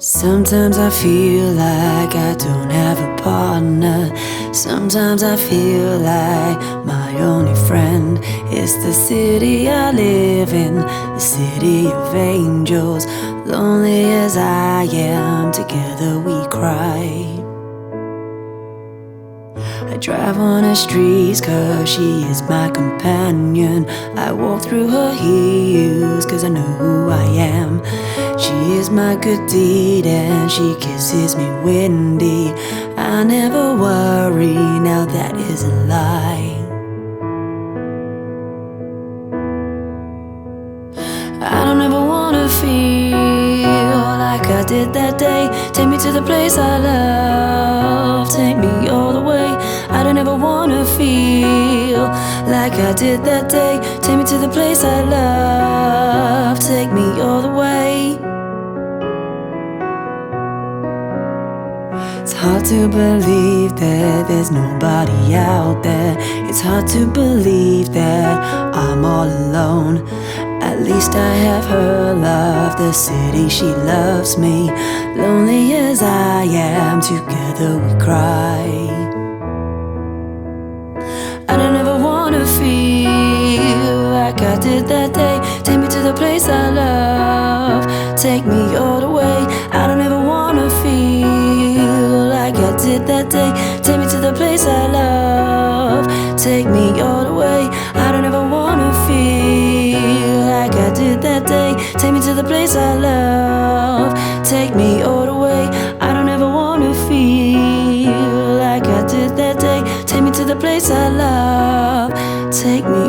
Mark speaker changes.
Speaker 1: Sometimes I feel like I don't have a partner. Sometimes I feel like my only friend is the city I live in, the city of angels. Lonely as I am, together we cry. I drive on her streets cause she is my companion. I walk through her heels cause I know who I am. She is my good deed and she kisses me windy. I never worry, now that is a lie. I don't ever wanna feel like I did that day. Take me to the place I love, take me all the way. I don't ever wanna feel like I did that day. Take me to the place I love, take me all the way. It's hard to believe that there's nobody out there. It's hard to believe that I'm all alone. At least I have her love, the city she loves me. Lonely as I am, together we cry. I don't ever wanna feel like I did that day. Day. Take me to the place I love, take me all the way. I don't ever wanna feel like I did that day. Take me to the place I love, take me all the way. I don't ever wanna feel like I did that day. Take me to the place I love, take me